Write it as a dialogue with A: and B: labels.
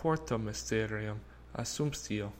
A: quarto mysterium assumptio.